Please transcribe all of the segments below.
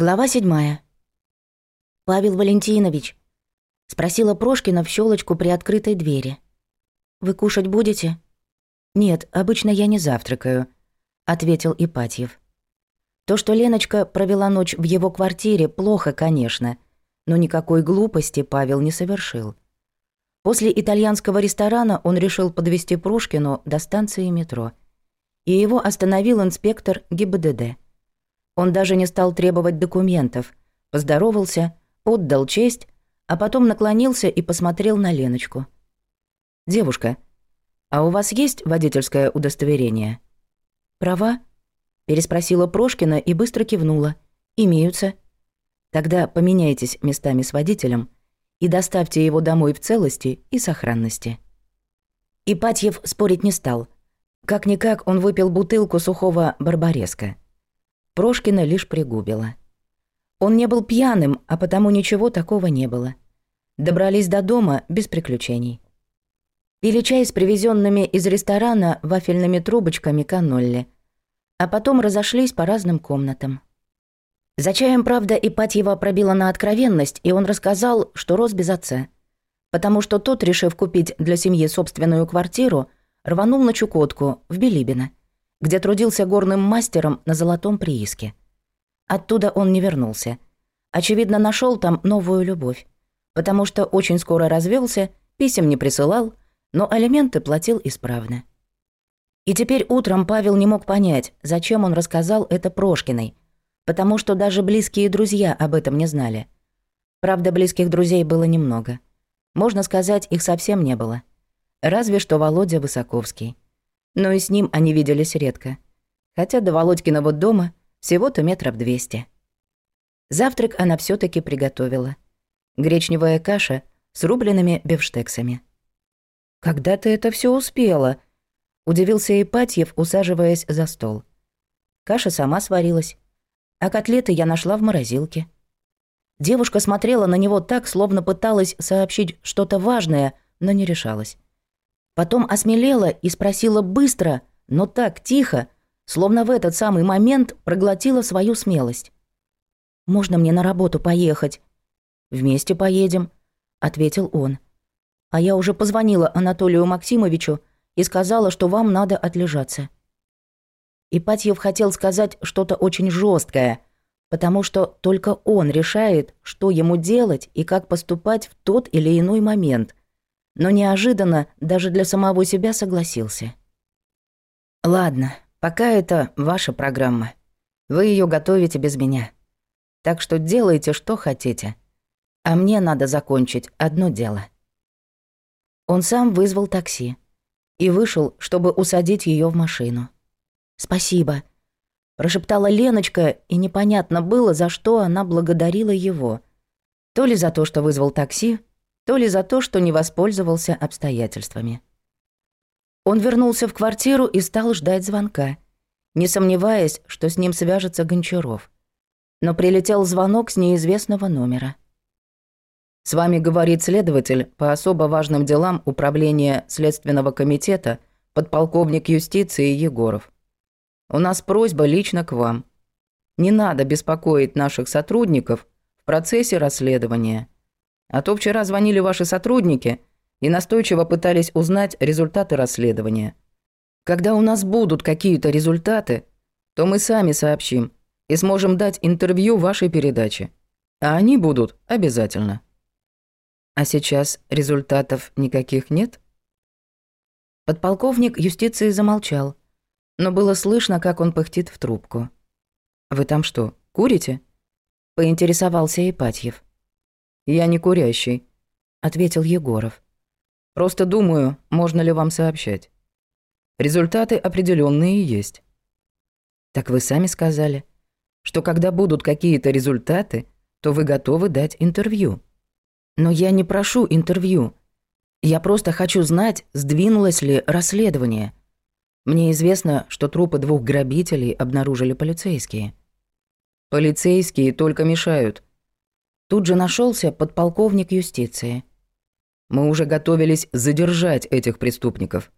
Глава седьмая. «Павел Валентинович», — спросила Прошкина в щелочку при открытой двери. «Вы кушать будете?» «Нет, обычно я не завтракаю», — ответил Ипатьев. То, что Леночка провела ночь в его квартире, плохо, конечно, но никакой глупости Павел не совершил. После итальянского ресторана он решил подвести Прошкину до станции метро. И его остановил инспектор ГИБДД. Он даже не стал требовать документов, поздоровался, отдал честь, а потом наклонился и посмотрел на Леночку. «Девушка, а у вас есть водительское удостоверение?» «Права?» – переспросила Прошкина и быстро кивнула. «Имеются». «Тогда поменяйтесь местами с водителем и доставьте его домой в целости и сохранности». Ипатьев спорить не стал. Как-никак он выпил бутылку сухого барбареска – Прошкина лишь пригубила. Он не был пьяным, а потому ничего такого не было. Добрались до дома без приключений. Пили чай с привезенными из ресторана вафельными трубочками канолли. А потом разошлись по разным комнатам. За чаем, правда, Ипатьева пробила на откровенность, и он рассказал, что рос без отца. Потому что тот, решив купить для семьи собственную квартиру, рванул на Чукотку, в Билибино где трудился горным мастером на золотом прииске. Оттуда он не вернулся. Очевидно, нашел там новую любовь, потому что очень скоро развелся, писем не присылал, но алименты платил исправно. И теперь утром Павел не мог понять, зачем он рассказал это Прошкиной, потому что даже близкие друзья об этом не знали. Правда, близких друзей было немного. Можно сказать, их совсем не было. Разве что Володя Высоковский но и с ним они виделись редко. Хотя до Володькиного дома всего-то метров двести. Завтрак она все таки приготовила. Гречневая каша с рубленными бифштексами. «Когда ты это все успела?» – удивился Ипатьев, усаживаясь за стол. Каша сама сварилась, а котлеты я нашла в морозилке. Девушка смотрела на него так, словно пыталась сообщить что-то важное, но не решалась. Потом осмелела и спросила быстро, но так тихо, словно в этот самый момент проглотила свою смелость. «Можно мне на работу поехать?» «Вместе поедем», — ответил он. «А я уже позвонила Анатолию Максимовичу и сказала, что вам надо отлежаться». Ипатьев хотел сказать что-то очень жесткое, потому что только он решает, что ему делать и как поступать в тот или иной момент но неожиданно даже для самого себя согласился. «Ладно, пока это ваша программа. Вы ее готовите без меня. Так что делайте, что хотите. А мне надо закончить одно дело». Он сам вызвал такси и вышел, чтобы усадить ее в машину. «Спасибо», — прошептала Леночка, и непонятно было, за что она благодарила его. То ли за то, что вызвал такси, то ли за то, что не воспользовался обстоятельствами. Он вернулся в квартиру и стал ждать звонка, не сомневаясь, что с ним свяжется Гончаров. Но прилетел звонок с неизвестного номера. «С вами говорит следователь по особо важным делам Управления Следственного комитета, подполковник юстиции Егоров. У нас просьба лично к вам. Не надо беспокоить наших сотрудников в процессе расследования». А то вчера звонили ваши сотрудники и настойчиво пытались узнать результаты расследования. Когда у нас будут какие-то результаты, то мы сами сообщим и сможем дать интервью вашей передаче. А они будут обязательно. А сейчас результатов никаких нет? Подполковник юстиции замолчал, но было слышно, как он пыхтит в трубку. «Вы там что, курите?» – поинтересовался Ипатьев. Я не курящий», — ответил Егоров. «Просто думаю, можно ли вам сообщать. Результаты определенные есть». «Так вы сами сказали, что когда будут какие-то результаты, то вы готовы дать интервью». «Но я не прошу интервью. Я просто хочу знать, сдвинулось ли расследование. Мне известно, что трупы двух грабителей обнаружили полицейские». «Полицейские только мешают», — Тут же нашелся подполковник юстиции. Мы уже готовились задержать этих преступников.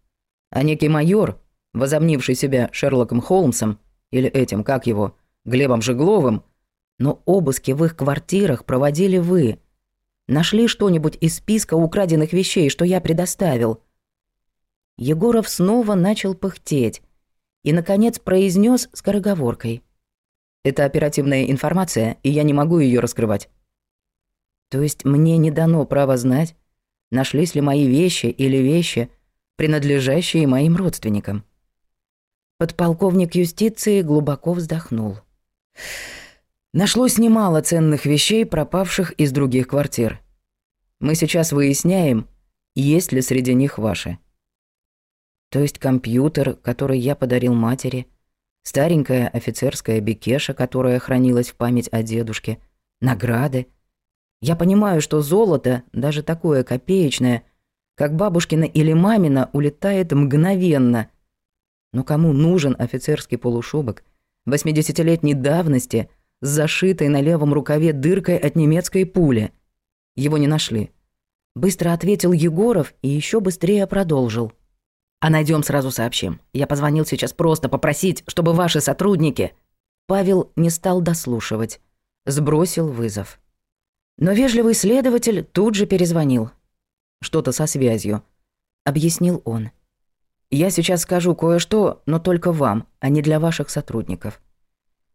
А некий майор, возомнивший себя Шерлоком Холмсом, или этим, как его, Глебом Жегловым, но обыски в их квартирах проводили вы. Нашли что-нибудь из списка украденных вещей, что я предоставил?» Егоров снова начал пыхтеть и, наконец, произнес скороговоркой. «Это оперативная информация, и я не могу ее раскрывать. То есть мне не дано право знать, нашлись ли мои вещи или вещи, принадлежащие моим родственникам. Подполковник юстиции глубоко вздохнул. Нашлось немало ценных вещей, пропавших из других квартир. Мы сейчас выясняем, есть ли среди них ваши. То есть компьютер, который я подарил матери, старенькая офицерская бекеша, которая хранилась в память о дедушке, награды — я понимаю, что золото, даже такое копеечное, как бабушкина или мамина, улетает мгновенно. Но кому нужен офицерский полушубок 80-летней давности с зашитой на левом рукаве дыркой от немецкой пули? Его не нашли. Быстро ответил Егоров и еще быстрее продолжил. «А найдем сразу сообщим. Я позвонил сейчас просто попросить, чтобы ваши сотрудники...» Павел не стал дослушивать. Сбросил вызов. Но вежливый следователь тут же перезвонил. Что-то со связью. Объяснил он. «Я сейчас скажу кое-что, но только вам, а не для ваших сотрудников.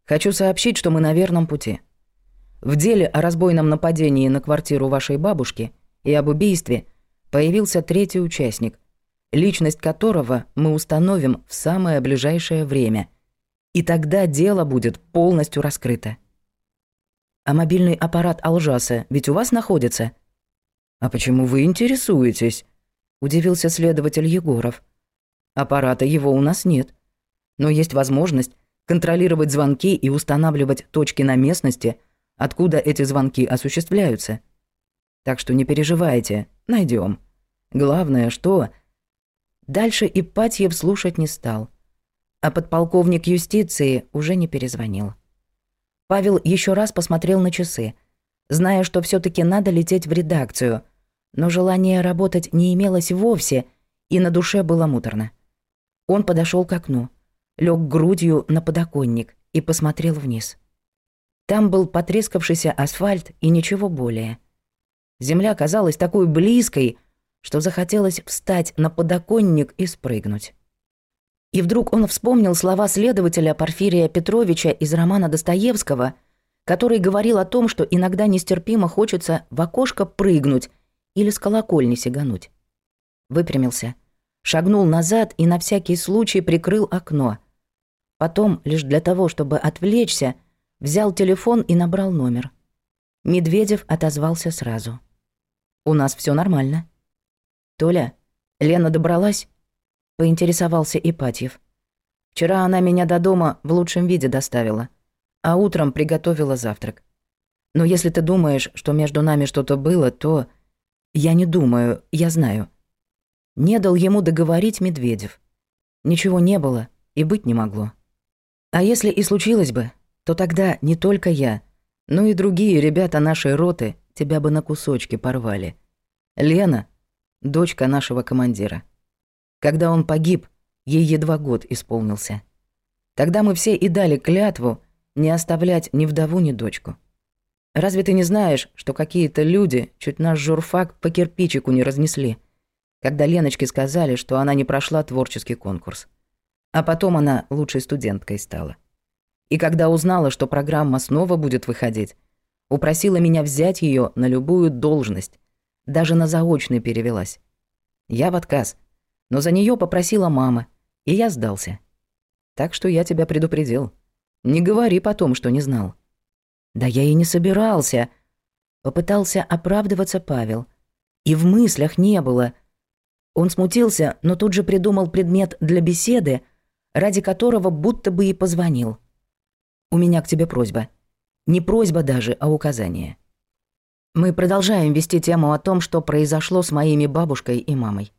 Хочу сообщить, что мы на верном пути. В деле о разбойном нападении на квартиру вашей бабушки и об убийстве появился третий участник, личность которого мы установим в самое ближайшее время. И тогда дело будет полностью раскрыто» а мобильный аппарат Алжаса ведь у вас находится». «А почему вы интересуетесь?» – удивился следователь Егоров. «Аппарата его у нас нет. Но есть возможность контролировать звонки и устанавливать точки на местности, откуда эти звонки осуществляются. Так что не переживайте, найдем. Главное, что...» Дальше Ипатьев слушать не стал, а подполковник юстиции уже не перезвонил. Павел еще раз посмотрел на часы, зная, что все таки надо лететь в редакцию. Но желания работать не имелось вовсе, и на душе было муторно. Он подошел к окну, лег грудью на подоконник и посмотрел вниз. Там был потрескавшийся асфальт и ничего более. Земля казалась такой близкой, что захотелось встать на подоконник и спрыгнуть. И вдруг он вспомнил слова следователя Порфирия Петровича из романа Достоевского, который говорил о том, что иногда нестерпимо хочется в окошко прыгнуть или с колокольни сигануть. Выпрямился, шагнул назад и на всякий случай прикрыл окно. Потом, лишь для того, чтобы отвлечься, взял телефон и набрал номер. Медведев отозвался сразу. «У нас все нормально». «Толя, Лена добралась?» — поинтересовался Ипатьев. «Вчера она меня до дома в лучшем виде доставила, а утром приготовила завтрак. Но если ты думаешь, что между нами что-то было, то...» «Я не думаю, я знаю». Не дал ему договорить Медведев. Ничего не было и быть не могло. А если и случилось бы, то тогда не только я, но и другие ребята нашей роты тебя бы на кусочки порвали. Лена — дочка нашего командира. Когда он погиб, ей едва год исполнился. Тогда мы все и дали клятву не оставлять ни вдову, ни дочку. Разве ты не знаешь, что какие-то люди чуть наш журфак по кирпичику не разнесли, когда Леночке сказали, что она не прошла творческий конкурс? А потом она лучшей студенткой стала. И когда узнала, что программа снова будет выходить, упросила меня взять ее на любую должность. Даже на заочный перевелась. Я в отказ – но за нее попросила мама, и я сдался. Так что я тебя предупредил. Не говори потом, что не знал». «Да я и не собирался», — попытался оправдываться Павел. «И в мыслях не было». Он смутился, но тут же придумал предмет для беседы, ради которого будто бы и позвонил. «У меня к тебе просьба. Не просьба даже, а указание. Мы продолжаем вести тему о том, что произошло с моими бабушкой и мамой.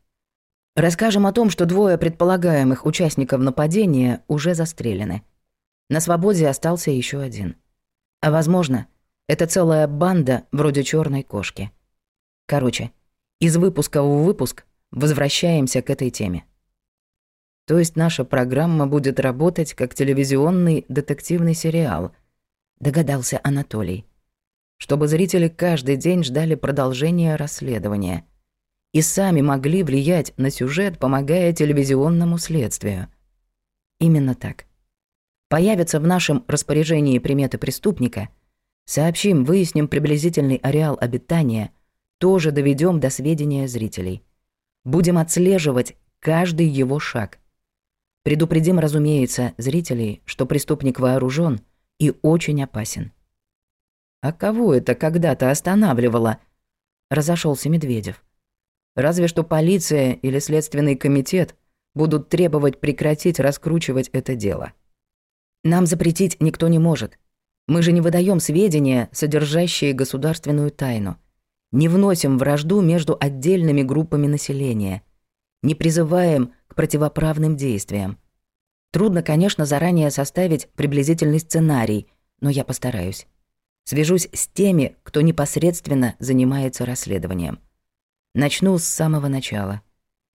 Расскажем о том, что двое предполагаемых участников нападения уже застрелены. На свободе остался еще один. А возможно, это целая банда вроде черной кошки. Короче, из выпуска в выпуск возвращаемся к этой теме. То есть наша программа будет работать как телевизионный детективный сериал, догадался Анатолий, чтобы зрители каждый день ждали продолжения расследования – и сами могли влиять на сюжет, помогая телевизионному следствию. Именно так. Появятся в нашем распоряжении приметы преступника, сообщим, выясним приблизительный ареал обитания, тоже доведем до сведения зрителей. Будем отслеживать каждый его шаг. Предупредим, разумеется, зрителей, что преступник вооружен и очень опасен. А кого это когда-то останавливало? Разошелся Медведев. Разве что полиция или Следственный комитет будут требовать прекратить раскручивать это дело. Нам запретить никто не может. Мы же не выдаем сведения, содержащие государственную тайну. Не вносим вражду между отдельными группами населения. Не призываем к противоправным действиям. Трудно, конечно, заранее составить приблизительный сценарий, но я постараюсь. Свяжусь с теми, кто непосредственно занимается расследованием. Начну с самого начала.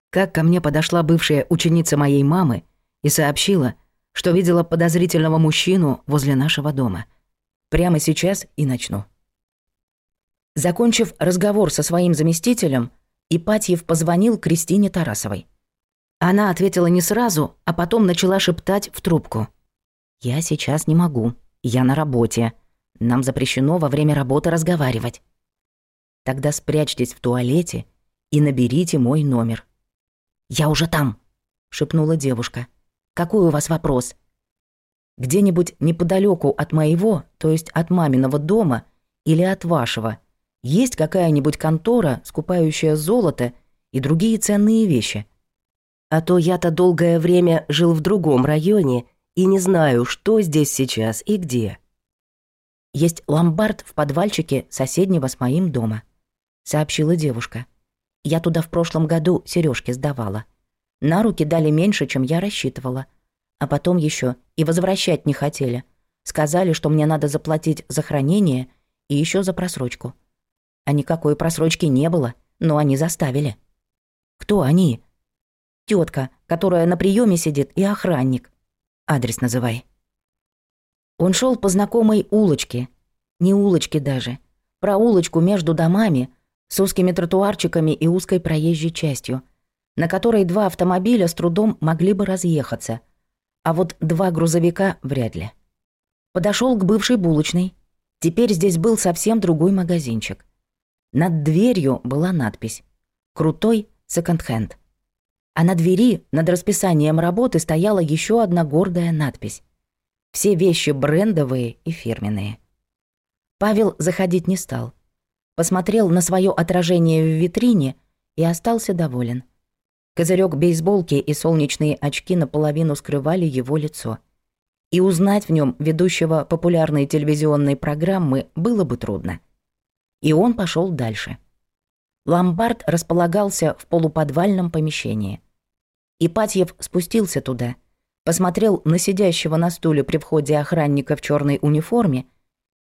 Как ко мне подошла бывшая ученица моей мамы и сообщила, что видела подозрительного мужчину возле нашего дома. Прямо сейчас и начну. Закончив разговор со своим заместителем, Ипатьев позвонил Кристине Тарасовой. Она ответила не сразу, а потом начала шептать в трубку. «Я сейчас не могу. Я на работе. Нам запрещено во время работы разговаривать. Тогда спрячьтесь в туалете и наберите мой номер». «Я уже там», — шепнула девушка. «Какой у вас вопрос?» «Где-нибудь неподалеку от моего, то есть от маминого дома или от вашего, есть какая-нибудь контора, скупающая золото и другие ценные вещи?» «А то я-то долгое время жил в другом районе и не знаю, что здесь сейчас и где». «Есть ломбард в подвальчике соседнего с моим дома», сообщила девушка. Я туда в прошлом году сережки сдавала. На руки дали меньше, чем я рассчитывала. А потом еще и возвращать не хотели. Сказали, что мне надо заплатить за хранение и еще за просрочку. А никакой просрочки не было, но они заставили. Кто они? Тетка, которая на приеме сидит, и охранник. Адрес называй. Он шел по знакомой улочке. Не улочке даже. Про улочку между домами, с узкими тротуарчиками и узкой проезжей частью, на которой два автомобиля с трудом могли бы разъехаться, а вот два грузовика вряд ли. Подошел к бывшей булочной. Теперь здесь был совсем другой магазинчик. Над дверью была надпись «Крутой секонд-хенд». А на двери над расписанием работы стояла еще одна гордая надпись. Все вещи брендовые и фирменные. Павел заходить не стал посмотрел на свое отражение в витрине и остался доволен. Козырек бейсболки и солнечные очки наполовину скрывали его лицо. И узнать в нем ведущего популярной телевизионной программы было бы трудно. И он пошел дальше. Ломбард располагался в полуподвальном помещении. Ипатьев спустился туда, посмотрел на сидящего на стуле при входе охранника в черной униформе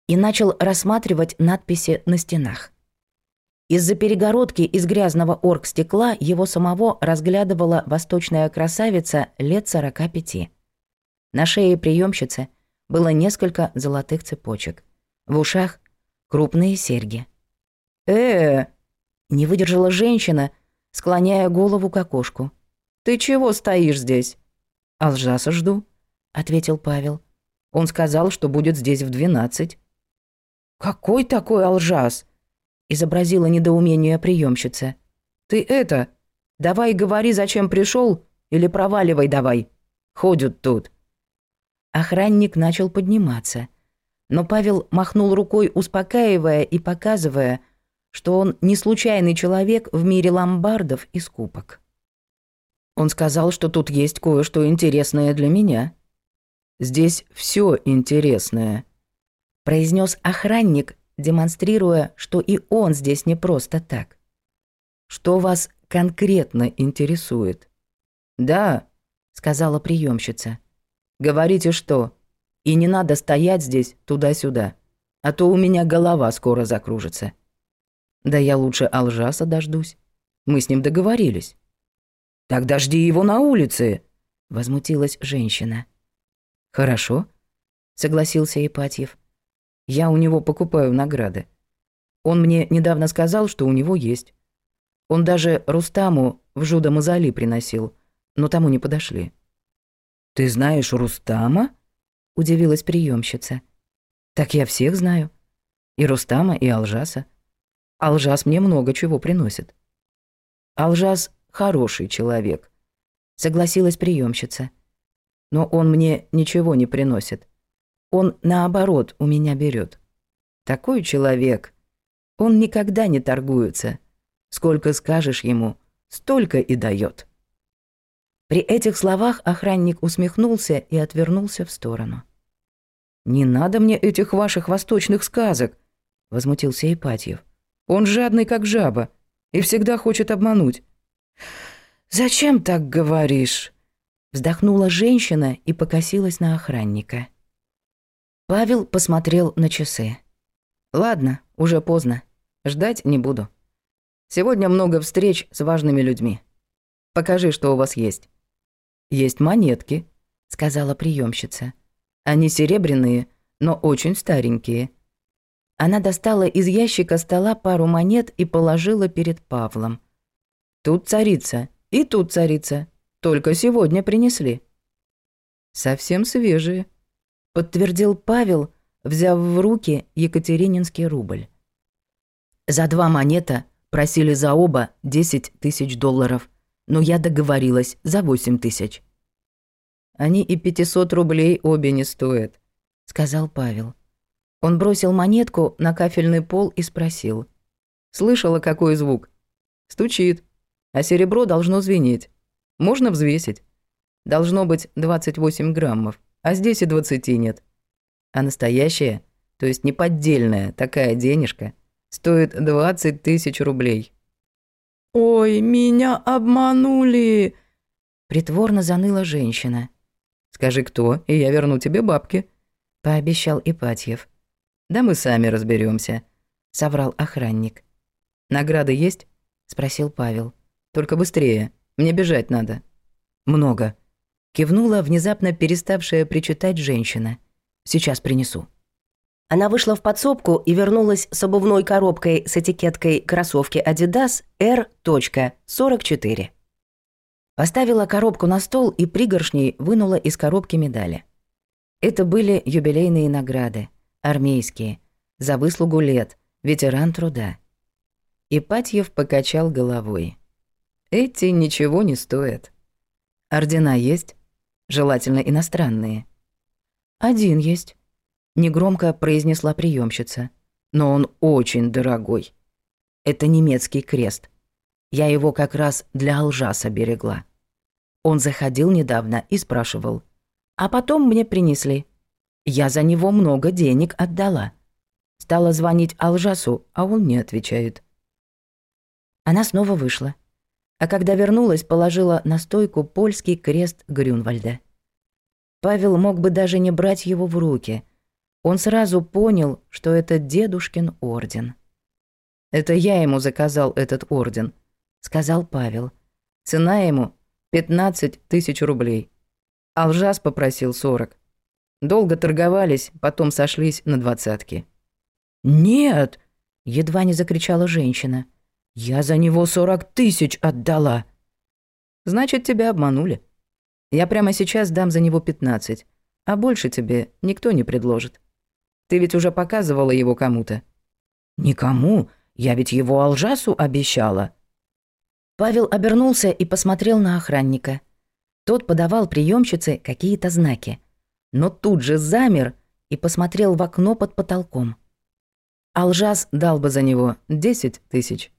и начал рассматривать надписи на стенах. Из-за перегородки из грязного оргстекла его самого разглядывала восточная красавица лет 45. На шее приемщицы было несколько золотых цепочек. В ушах — крупные серьги. э э не выдержала женщина, склоняя голову к окошку. «Ты чего стоишь здесь?» «Алжаса жду», — ответил Павел. «Он сказал, что будет здесь в двенадцать». «Какой такой алжас?» – изобразила недоумение приемщица. «Ты это, давай говори, зачем пришел, или проваливай давай. Ходят тут». Охранник начал подниматься. Но Павел махнул рукой, успокаивая и показывая, что он не случайный человек в мире ломбардов и скупок. Он сказал, что тут есть кое-что интересное для меня. Здесь все интересное, произнес охранник, демонстрируя, что и он здесь не просто так. «Что вас конкретно интересует?» «Да», — сказала приемщица. «Говорите, что. И не надо стоять здесь туда-сюда, а то у меня голова скоро закружится». «Да я лучше Алжаса дождусь. Мы с ним договорились». «Так дожди его на улице!» — возмутилась женщина. «Хорошо», — согласился Ипатьев. Я у него покупаю награды. Он мне недавно сказал, что у него есть. Он даже Рустаму в Жуда Мазали приносил, но тому не подошли. «Ты знаешь Рустама?» – удивилась приемщица. «Так я всех знаю. И Рустама, и Алжаса. Алжас мне много чего приносит». «Алжас – хороший человек», – согласилась приемщица. «Но он мне ничего не приносит. Он, наоборот, у меня берет. Такой человек. Он никогда не торгуется. Сколько скажешь ему, столько и дает. При этих словах охранник усмехнулся и отвернулся в сторону. «Не надо мне этих ваших восточных сказок!» — возмутился Ипатьев. «Он жадный, как жаба, и всегда хочет обмануть». «Зачем так говоришь?» — вздохнула женщина и покосилась на охранника. Павел посмотрел на часы. «Ладно, уже поздно. Ждать не буду. Сегодня много встреч с важными людьми. Покажи, что у вас есть». «Есть монетки», — сказала приемщица. «Они серебряные, но очень старенькие». Она достала из ящика стола пару монет и положила перед Павлом. «Тут царица, и тут царица. Только сегодня принесли». «Совсем свежие», подтвердил Павел, взяв в руки екатерининский рубль. За два монета просили за оба 10 тысяч долларов, но я договорилась за восемь тысяч. «Они и 500 рублей обе не стоят», — сказал Павел. Он бросил монетку на кафельный пол и спросил. «Слышала, какой звук?» «Стучит. А серебро должно звенеть. Можно взвесить. Должно быть 28 граммов» а здесь и двадцати нет. А настоящая, то есть неподдельная такая денежка, стоит 20 тысяч рублей. «Ой, меня обманули!» Притворно заныла женщина. «Скажи, кто, и я верну тебе бабки», — пообещал Ипатьев. «Да мы сами разберемся, соврал охранник. «Награды есть?» — спросил Павел. «Только быстрее, мне бежать надо». «Много», Кивнула внезапно переставшая причитать женщина. «Сейчас принесу». Она вышла в подсобку и вернулась с обувной коробкой с этикеткой кроссовки Adidas R.44. Поставила коробку на стол и пригоршней вынула из коробки медали. Это были юбилейные награды, армейские, за выслугу лет, ветеран труда. Ипатьев покачал головой. «Эти ничего не стоят. Ордена есть?» желательно иностранные. «Один есть», — негромко произнесла приемщица. «Но он очень дорогой. Это немецкий крест. Я его как раз для Алжаса берегла. Он заходил недавно и спрашивал. А потом мне принесли. Я за него много денег отдала. Стала звонить Алжасу, а он не отвечает». Она снова вышла а когда вернулась, положила на стойку польский крест Грюнвальда. Павел мог бы даже не брать его в руки. Он сразу понял, что это дедушкин орден. «Это я ему заказал этот орден», — сказал Павел. «Цена ему — 15 тысяч рублей. Алжас попросил 40. Долго торговались, потом сошлись на двадцатки». «Нет!» — едва не закричала женщина. Я за него сорок тысяч отдала!» «Значит, тебя обманули. Я прямо сейчас дам за него пятнадцать, а больше тебе никто не предложит. Ты ведь уже показывала его кому-то». «Никому? Я ведь его Алжасу обещала!» Павел обернулся и посмотрел на охранника. Тот подавал приемщице какие-то знаки, но тут же замер и посмотрел в окно под потолком. Алжас дал бы за него десять тысяч.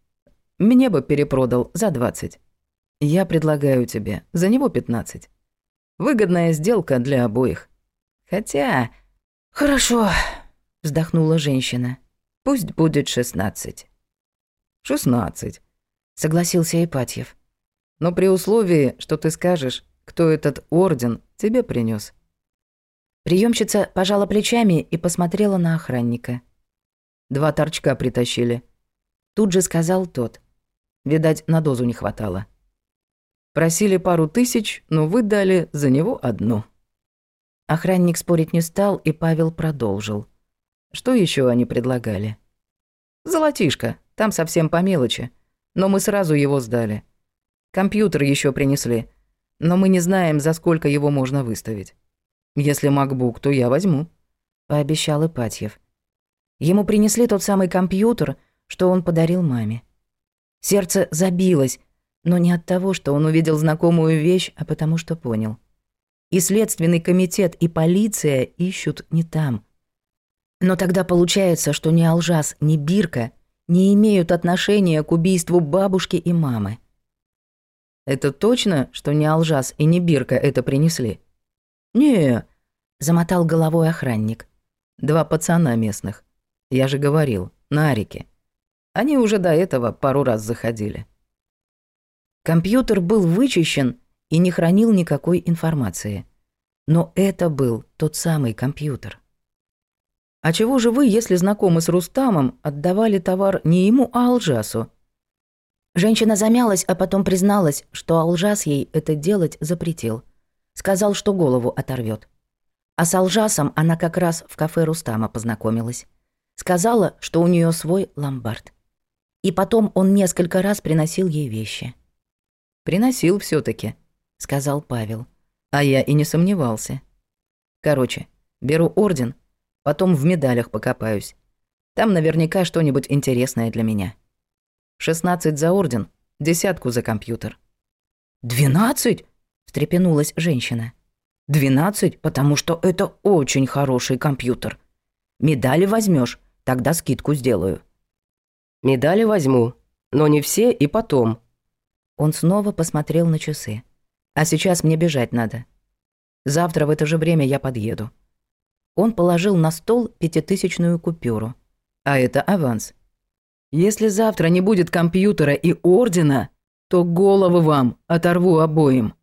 Меня бы перепродал за 20. Я предлагаю тебе за него 15. Выгодная сделка для обоих. Хотя... Хорошо, вздохнула женщина. Пусть будет 16. 16, согласился Ипатьев. Но при условии, что ты скажешь, кто этот орден тебе принес. Приемщица пожала плечами и посмотрела на охранника. Два торчка притащили. Тут же сказал тот. Видать, на дозу не хватало. Просили пару тысяч, но вы дали за него одну. Охранник спорить не стал, и Павел продолжил. Что еще они предлагали? Золотишко, там совсем по мелочи. Но мы сразу его сдали. Компьютер еще принесли. Но мы не знаем, за сколько его можно выставить. Если MacBook, то я возьму. Пообещал Ипатьев. Ему принесли тот самый компьютер, что он подарил маме. Сердце забилось, но не от того, что он увидел знакомую вещь, а потому что понял. И следственный комитет, и полиция ищут не там. Но тогда получается, что ни Алжас, ни Бирка не имеют отношения к убийству бабушки и мамы. Это точно, что ни Алжас и ни Бирка это принесли? Не, замотал головой охранник. Два пацана местных. Я же говорил, на реке. Они уже до этого пару раз заходили. Компьютер был вычищен и не хранил никакой информации. Но это был тот самый компьютер. А чего же вы, если знакомы с Рустамом, отдавали товар не ему, а Алжасу? Женщина замялась, а потом призналась, что Алжас ей это делать запретил. Сказал, что голову оторвет. А с Алжасом она как раз в кафе Рустама познакомилась. Сказала, что у нее свой ломбард. И потом он несколько раз приносил ей вещи. «Приносил все таки сказал Павел. А я и не сомневался. Короче, беру орден, потом в медалях покопаюсь. Там наверняка что-нибудь интересное для меня. 16 за орден, десятку за компьютер. «Двенадцать?» – встрепенулась женщина. «Двенадцать, потому что это очень хороший компьютер. Медали возьмешь, тогда скидку сделаю». Медали возьму, но не все и потом». Он снова посмотрел на часы. «А сейчас мне бежать надо. Завтра в это же время я подъеду». Он положил на стол пятитысячную купюру. А это аванс. «Если завтра не будет компьютера и ордена, то голову вам оторву обоим».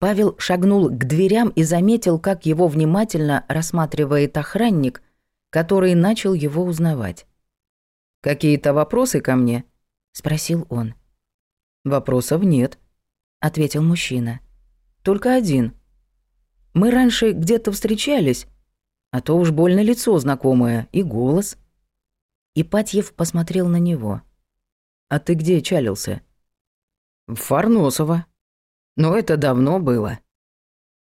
Павел шагнул к дверям и заметил, как его внимательно рассматривает охранник, который начал его узнавать. «Какие-то вопросы ко мне?» – спросил он. «Вопросов нет», – ответил мужчина. «Только один. Мы раньше где-то встречались, а то уж больно лицо знакомое и голос». Ипатьев посмотрел на него. «А ты где чалился?» «В Фарносово. Но это давно было».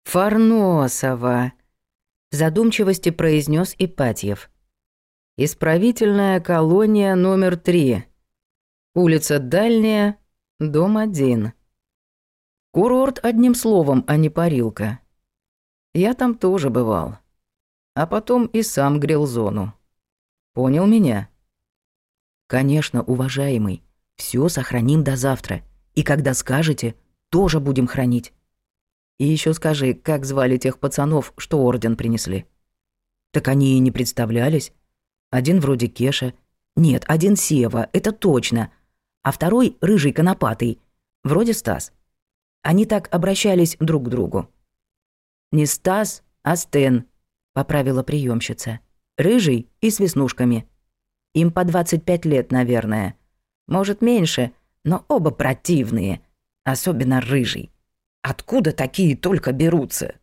«Фарносово», – задумчивости произнес Ипатьев. Исправительная колония номер 3. Улица Дальняя, дом 1. Курорт одним словом, а не парилка. Я там тоже бывал. А потом и сам грел зону. Понял меня? Конечно, уважаемый. Все сохраним до завтра. И когда скажете, тоже будем хранить. И еще скажи, как звали тех пацанов, что орден принесли? Так они и не представлялись. Один вроде Кеша. Нет, один Сева, это точно. А второй — рыжий конопатый. Вроде Стас. Они так обращались друг к другу. «Не Стас, а Стэн», — поправила приемщица. «Рыжий и с веснушками. Им по 25 лет, наверное. Может, меньше, но оба противные. Особенно рыжий. Откуда такие только берутся?»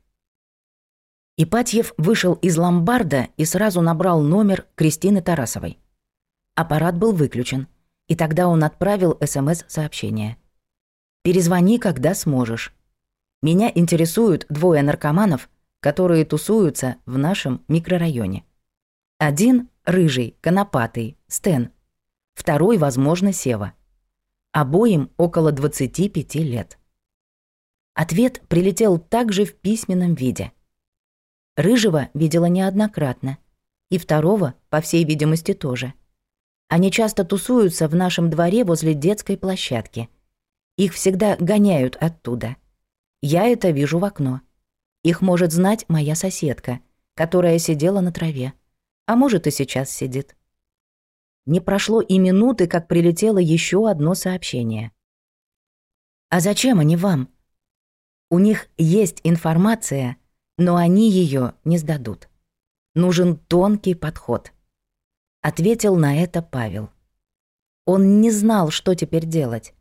Ипатьев вышел из ломбарда и сразу набрал номер Кристины Тарасовой. Аппарат был выключен, и тогда он отправил СМС-сообщение. «Перезвони, когда сможешь. Меня интересуют двое наркоманов, которые тусуются в нашем микрорайоне. Один – рыжий, конопатый, Стэн. Второй, возможно, Сева. Обоим около 25 лет». Ответ прилетел также в письменном виде. Рыжего видела неоднократно. И второго, по всей видимости, тоже. Они часто тусуются в нашем дворе возле детской площадки. Их всегда гоняют оттуда. Я это вижу в окно. Их может знать моя соседка, которая сидела на траве. А может, и сейчас сидит. Не прошло и минуты, как прилетело еще одно сообщение. «А зачем они вам?» «У них есть информация», но они ее не сдадут. Нужен тонкий подход. Ответил на это Павел. Он не знал, что теперь делать.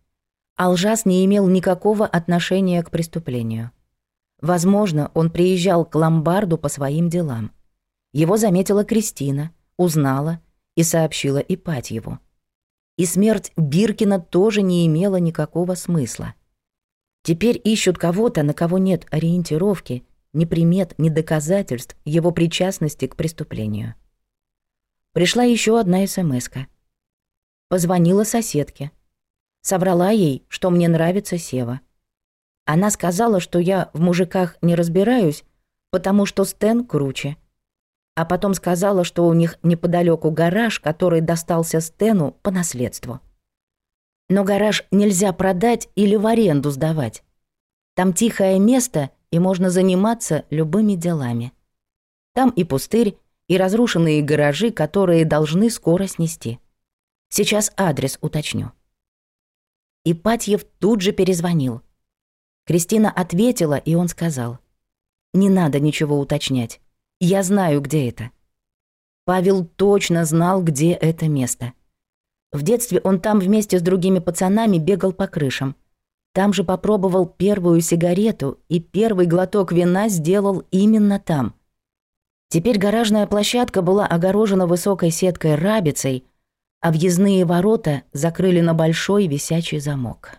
Алжас не имел никакого отношения к преступлению. Возможно, он приезжал к ломбарду по своим делам. Его заметила Кристина, узнала и сообщила Ипатьеву. И смерть Биркина тоже не имела никакого смысла. Теперь ищут кого-то, на кого нет ориентировки – ни примет, ни доказательств его причастности к преступлению. Пришла еще одна смс -ка. Позвонила соседке. Соврала ей, что мне нравится Сева. Она сказала, что я в мужиках не разбираюсь, потому что Стэн круче. А потом сказала, что у них неподалеку гараж, который достался Стэну по наследству. Но гараж нельзя продать или в аренду сдавать. Там тихое место и можно заниматься любыми делами. Там и пустырь, и разрушенные гаражи, которые должны скоро снести. Сейчас адрес уточню. Ипатьев тут же перезвонил. Кристина ответила, и он сказал. «Не надо ничего уточнять. Я знаю, где это». Павел точно знал, где это место. В детстве он там вместе с другими пацанами бегал по крышам – там же попробовал первую сигарету, и первый глоток вина сделал именно там. Теперь гаражная площадка была огорожена высокой сеткой рабицей, а въездные ворота закрыли на большой висячий замок.